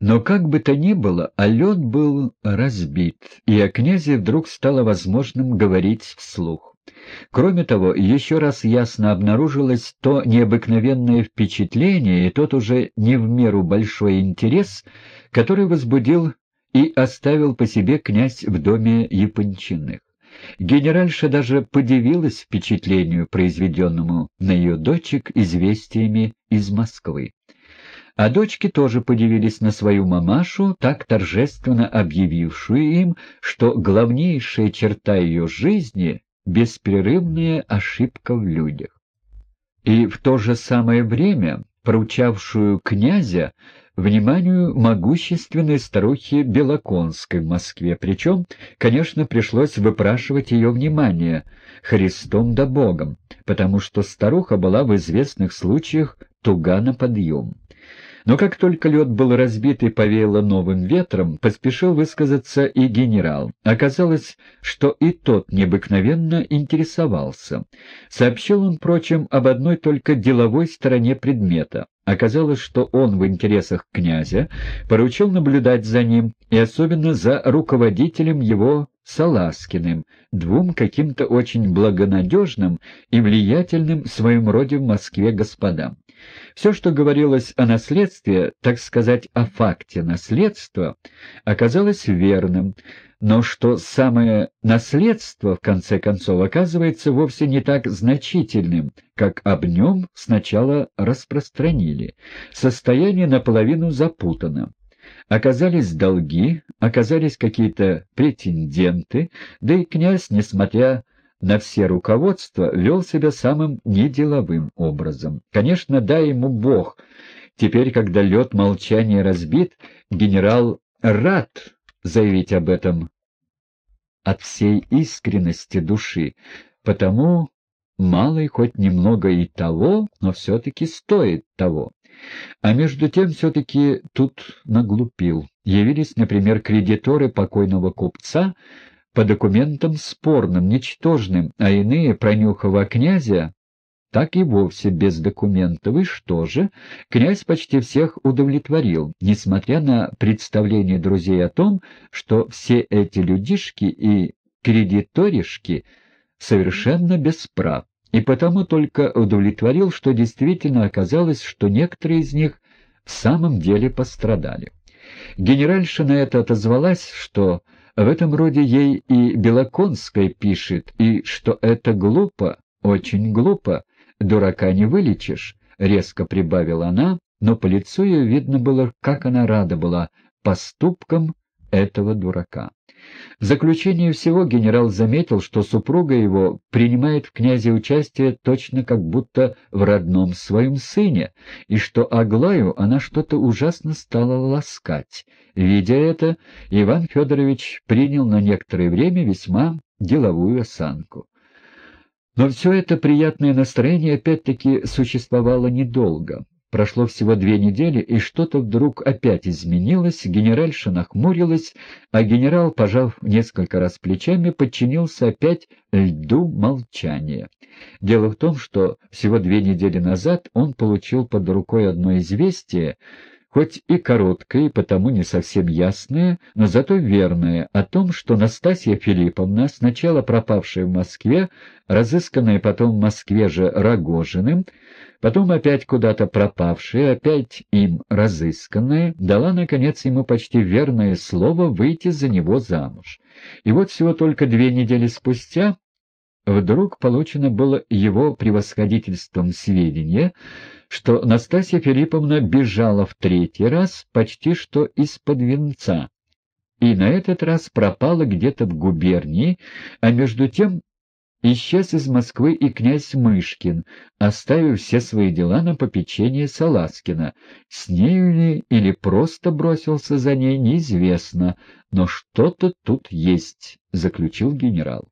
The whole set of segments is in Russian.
Но как бы то ни было, а лед был разбит, и о князе вдруг стало возможным говорить вслух. Кроме того, еще раз ясно обнаружилось то необыкновенное впечатление и тот уже не в меру большой интерес, который возбудил и оставил по себе князь в доме Япончиных. Генеральша даже подивилась впечатлению, произведенному на ее дочек известиями из Москвы. А дочки тоже подивились на свою мамашу, так торжественно объявившую им, что главнейшая черта ее жизни — беспрерывная ошибка в людях. И в то же самое время поручавшую князя вниманию могущественной старухи Белоконской в Москве, причем, конечно, пришлось выпрашивать ее внимание Христом да Богом, потому что старуха была в известных случаях туга на подъем. Но как только лед был разбит и повеяло новым ветром, поспешил высказаться и генерал. Оказалось, что и тот необыкновенно интересовался. Сообщил он, впрочем, об одной только деловой стороне предмета. Оказалось, что он в интересах князя поручил наблюдать за ним, и особенно за руководителем его Саласкиным, двум каким-то очень благонадежным и влиятельным в своем роде в Москве господам. Все, что говорилось о наследстве, так сказать, о факте наследства, оказалось верным, но что самое наследство, в конце концов, оказывается вовсе не так значительным, как об нем сначала распространили. Состояние наполовину запутано. Оказались долги, оказались какие-то претенденты, да и князь, несмотря на все руководства, вел себя самым неделовым образом. Конечно, дай ему Бог. Теперь, когда лед молчания разбит, генерал рад заявить об этом от всей искренности души, потому малый хоть немного и того, но все-таки стоит того. А между тем все-таки тут наглупил. Явились, например, кредиторы покойного купца по документам спорным, ничтожным, а иные, пронюхава князя, так и вовсе без документов. И что же? Князь почти всех удовлетворил, несмотря на представление друзей о том, что все эти людишки и кредиторишки совершенно без прав и потому только удовлетворил, что действительно оказалось, что некоторые из них в самом деле пострадали. Генеральша на это отозвалась, что в этом роде ей и Белоконская пишет, и что это глупо, очень глупо, дурака не вылечишь, — резко прибавила она, но по лицу ее видно было, как она рада была поступкам этого дурака. В заключение всего генерал заметил, что супруга его принимает в князе участие точно как будто в родном своем сыне, и что Аглаю она что-то ужасно стала ласкать. Видя это, Иван Федорович принял на некоторое время весьма деловую осанку. Но все это приятное настроение опять-таки существовало недолго. Прошло всего две недели, и что-то вдруг опять изменилось, генеральша нахмурилась, а генерал, пожав несколько раз плечами, подчинился опять льду молчания. Дело в том, что всего две недели назад он получил под рукой одно известие, хоть и короткое, и потому не совсем ясное, но зато верное, о том, что Настасья Филипповна, сначала пропавшая в Москве, разысканная потом в Москве же Рогожиным, потом опять куда-то пропавшая, опять им разысканная, дала, наконец, ему почти верное слово выйти за него замуж. И вот всего только две недели спустя вдруг получено было его превосходительством сведения, что Настасья Филипповна бежала в третий раз почти что из-под венца, и на этот раз пропала где-то в губернии, а между тем исчез из Москвы и князь Мышкин, оставив все свои дела на попечение Саласкина. С нею ли или просто бросился за ней, неизвестно, но что-то тут есть, — заключил генерал.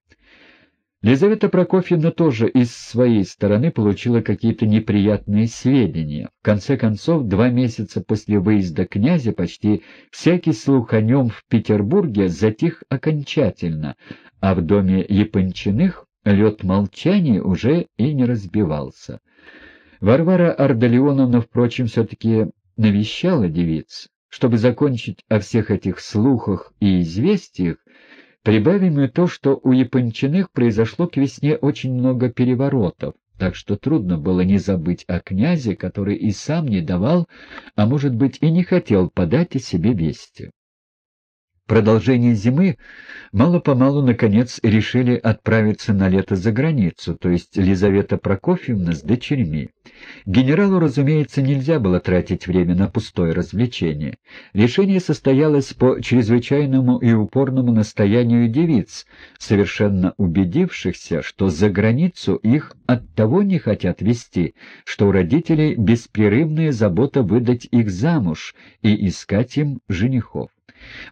Лизавета Прокофьевна тоже из своей стороны получила какие-то неприятные сведения. В конце концов, два месяца после выезда князя почти всякий слух о нем в Петербурге затих окончательно, а в доме Япончиных лед молчания уже и не разбивался. Варвара Ардалионовна, впрочем, все-таки навещала девиц, чтобы закончить о всех этих слухах и известиях, прибавим и то, что у Япончиных произошло к весне очень много переворотов, так что трудно было не забыть о князе, который и сам не давал, а может быть и не хотел подать о себе вести продолжение зимы мало-помалу, наконец, решили отправиться на лето за границу, то есть Лизавета Прокофьевна с дочерьми. Генералу, разумеется, нельзя было тратить время на пустое развлечение. Решение состоялось по чрезвычайному и упорному настоянию девиц, совершенно убедившихся, что за границу их от того не хотят вести, что у родителей беспрерывная забота выдать их замуж и искать им женихов.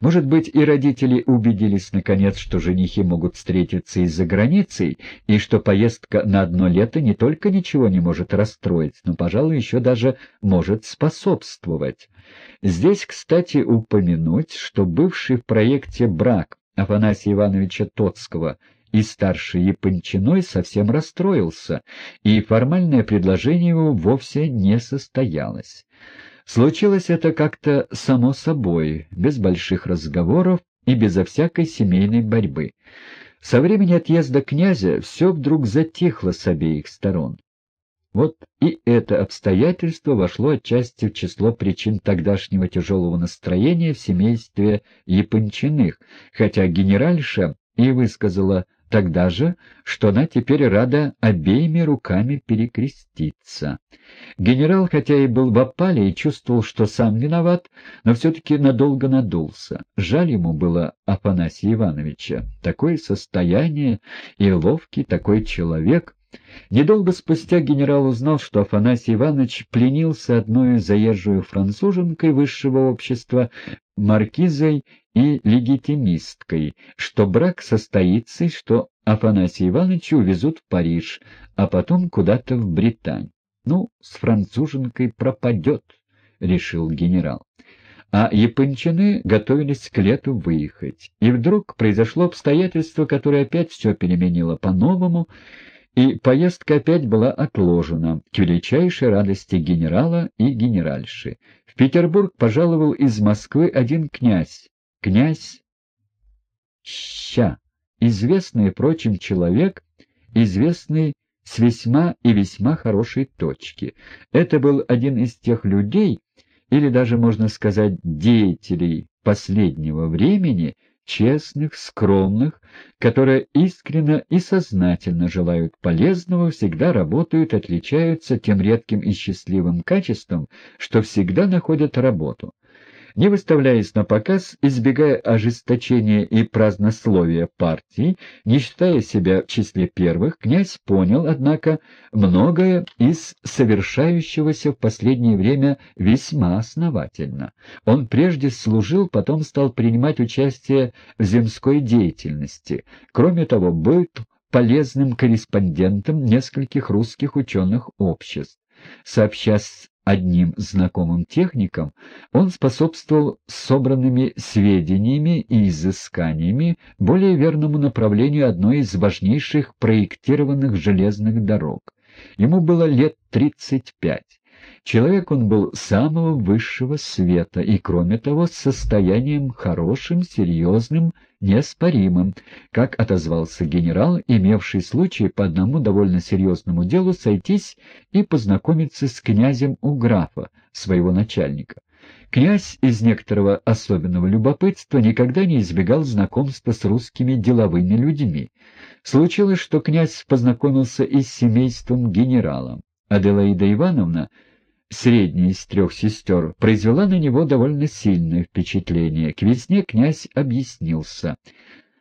Может быть, и родители убедились, наконец, что женихи могут встретиться из-за границей, и что поездка на одно лето не только ничего не может расстроить, но, пожалуй, еще даже может способствовать. Здесь, кстати, упомянуть, что бывший в проекте брак Афанасия Ивановича Тоцкого и старший Япончиной совсем расстроился, и формальное предложение его вовсе не состоялось. Случилось это как-то само собой, без больших разговоров и безо всякой семейной борьбы. Со времени отъезда князя все вдруг затихло с обеих сторон. Вот и это обстоятельство вошло отчасти в число причин тогдашнего тяжелого настроения в семействе Япончиных, хотя генеральша и высказала тогда же, что она теперь рада обеими руками перекреститься. Генерал, хотя и был в опале и чувствовал, что сам виноват, но все-таки надолго надулся. Жаль ему было Афанасия Ивановича. Такое состояние и ловкий такой человек. Недолго спустя генерал узнал, что Афанасий Иванович пленился одной заезжую француженкой высшего общества, маркизой и легитимисткой, что брак состоится и что Афанасия Ивановича увезут в Париж, а потом куда-то в Британь. Ну, с француженкой пропадет, — решил генерал. А япончаны готовились к лету выехать. И вдруг произошло обстоятельство, которое опять все переменило по-новому, и поездка опять была отложена, к величайшей радости генерала и генеральши. В Петербург пожаловал из Москвы один князь, князь Ща, известный, впрочем, человек, известный с весьма и весьма хорошей точки. Это был один из тех людей, или даже, можно сказать, деятелей последнего времени, честных, скромных, которые искренно и сознательно желают полезного, всегда работают, отличаются тем редким и счастливым качеством, что всегда находят работу не выставляясь на показ, избегая ожесточения и празднословия партии, не считая себя в числе первых, князь понял, однако, многое из совершающегося в последнее время весьма основательно. Он прежде служил, потом стал принимать участие в земской деятельности. Кроме того, был полезным корреспондентом нескольких русских ученых обществ. Сообща с одним знакомым техником, он способствовал собранными сведениями и изысканиями более верному направлению одной из важнейших проектированных железных дорог. Ему было лет 35. Человек он был самого высшего света и, кроме того, с состоянием хорошим, серьезным, неоспоримым, как отозвался генерал, имевший случай по одному довольно серьезному делу сойтись и познакомиться с князем у графа, своего начальника. Князь из некоторого особенного любопытства никогда не избегал знакомства с русскими деловыми людьми. Случилось, что князь познакомился и с семейством генерала. Аделаида Ивановна средняя из трех сестер, произвела на него довольно сильное впечатление. К весне князь объяснился.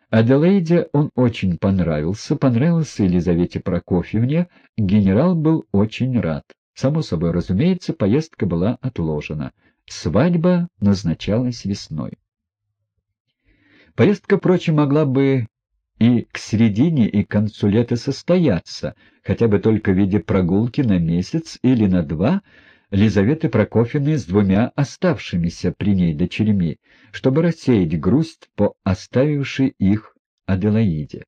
Аделаиде он очень понравился, понравился Елизавете Прокофьевне, генерал был очень рад. Само собой, разумеется, поездка была отложена. Свадьба назначалась весной. Поездка, впрочем, могла бы и к середине и к концу лета состояться, хотя бы только в виде прогулки на месяц или на два, Лизаветы Прокофьевны с двумя оставшимися при ней дочерьми, чтобы рассеять грусть по оставившей их Аделаиде.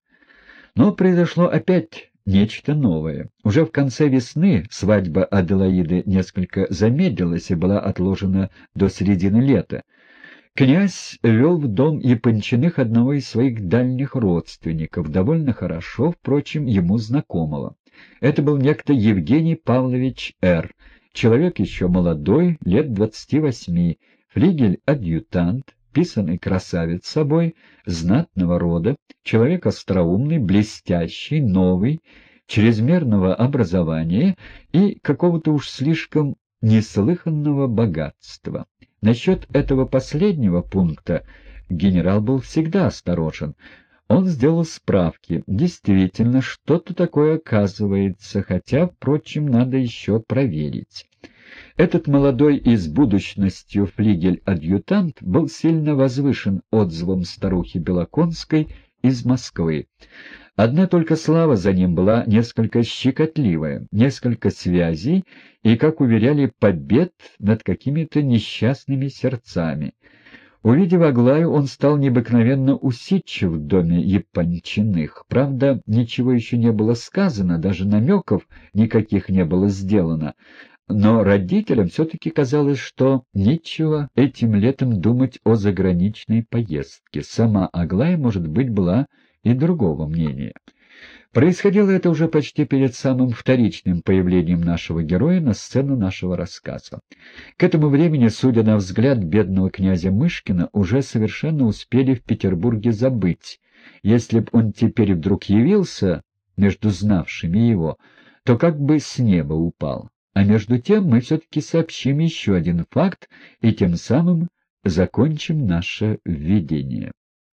Но произошло опять нечто новое. Уже в конце весны свадьба Аделаиды несколько замедлилась и была отложена до середины лета. Князь вел в дом Япончиных одного из своих дальних родственников, довольно хорошо, впрочем, ему знакомого. Это был некто Евгений Павлович Р., человек еще молодой, лет двадцати восьми, флигель-адъютант, писанный красавец собой, знатного рода, человек остроумный, блестящий, новый, чрезмерного образования и какого-то уж слишком неслыханного богатства. Насчет этого последнего пункта генерал был всегда осторожен. Он сделал справки. Действительно, что-то такое оказывается, хотя, впрочем, надо еще проверить. Этот молодой и с будущностью флигель-адъютант был сильно возвышен отзывом старухи Белоконской из Москвы. Одна только слава за ним была несколько щекотливая, несколько связей и, как уверяли, побед над какими-то несчастными сердцами. Увидев Аглаю, он стал необыкновенно усидчив в доме Япончиных. Правда, ничего еще не было сказано, даже намеков никаких не было сделано. Но родителям все-таки казалось, что нечего этим летом думать о заграничной поездке. Сама Аглая, может быть, была и другого мнения. Происходило это уже почти перед самым вторичным появлением нашего героя на сцену нашего рассказа. К этому времени, судя на взгляд бедного князя Мышкина, уже совершенно успели в Петербурге забыть. Если б он теперь вдруг явился между знавшими его, то как бы с неба упал. А между тем мы все-таки сообщим еще один факт и тем самым закончим наше введение.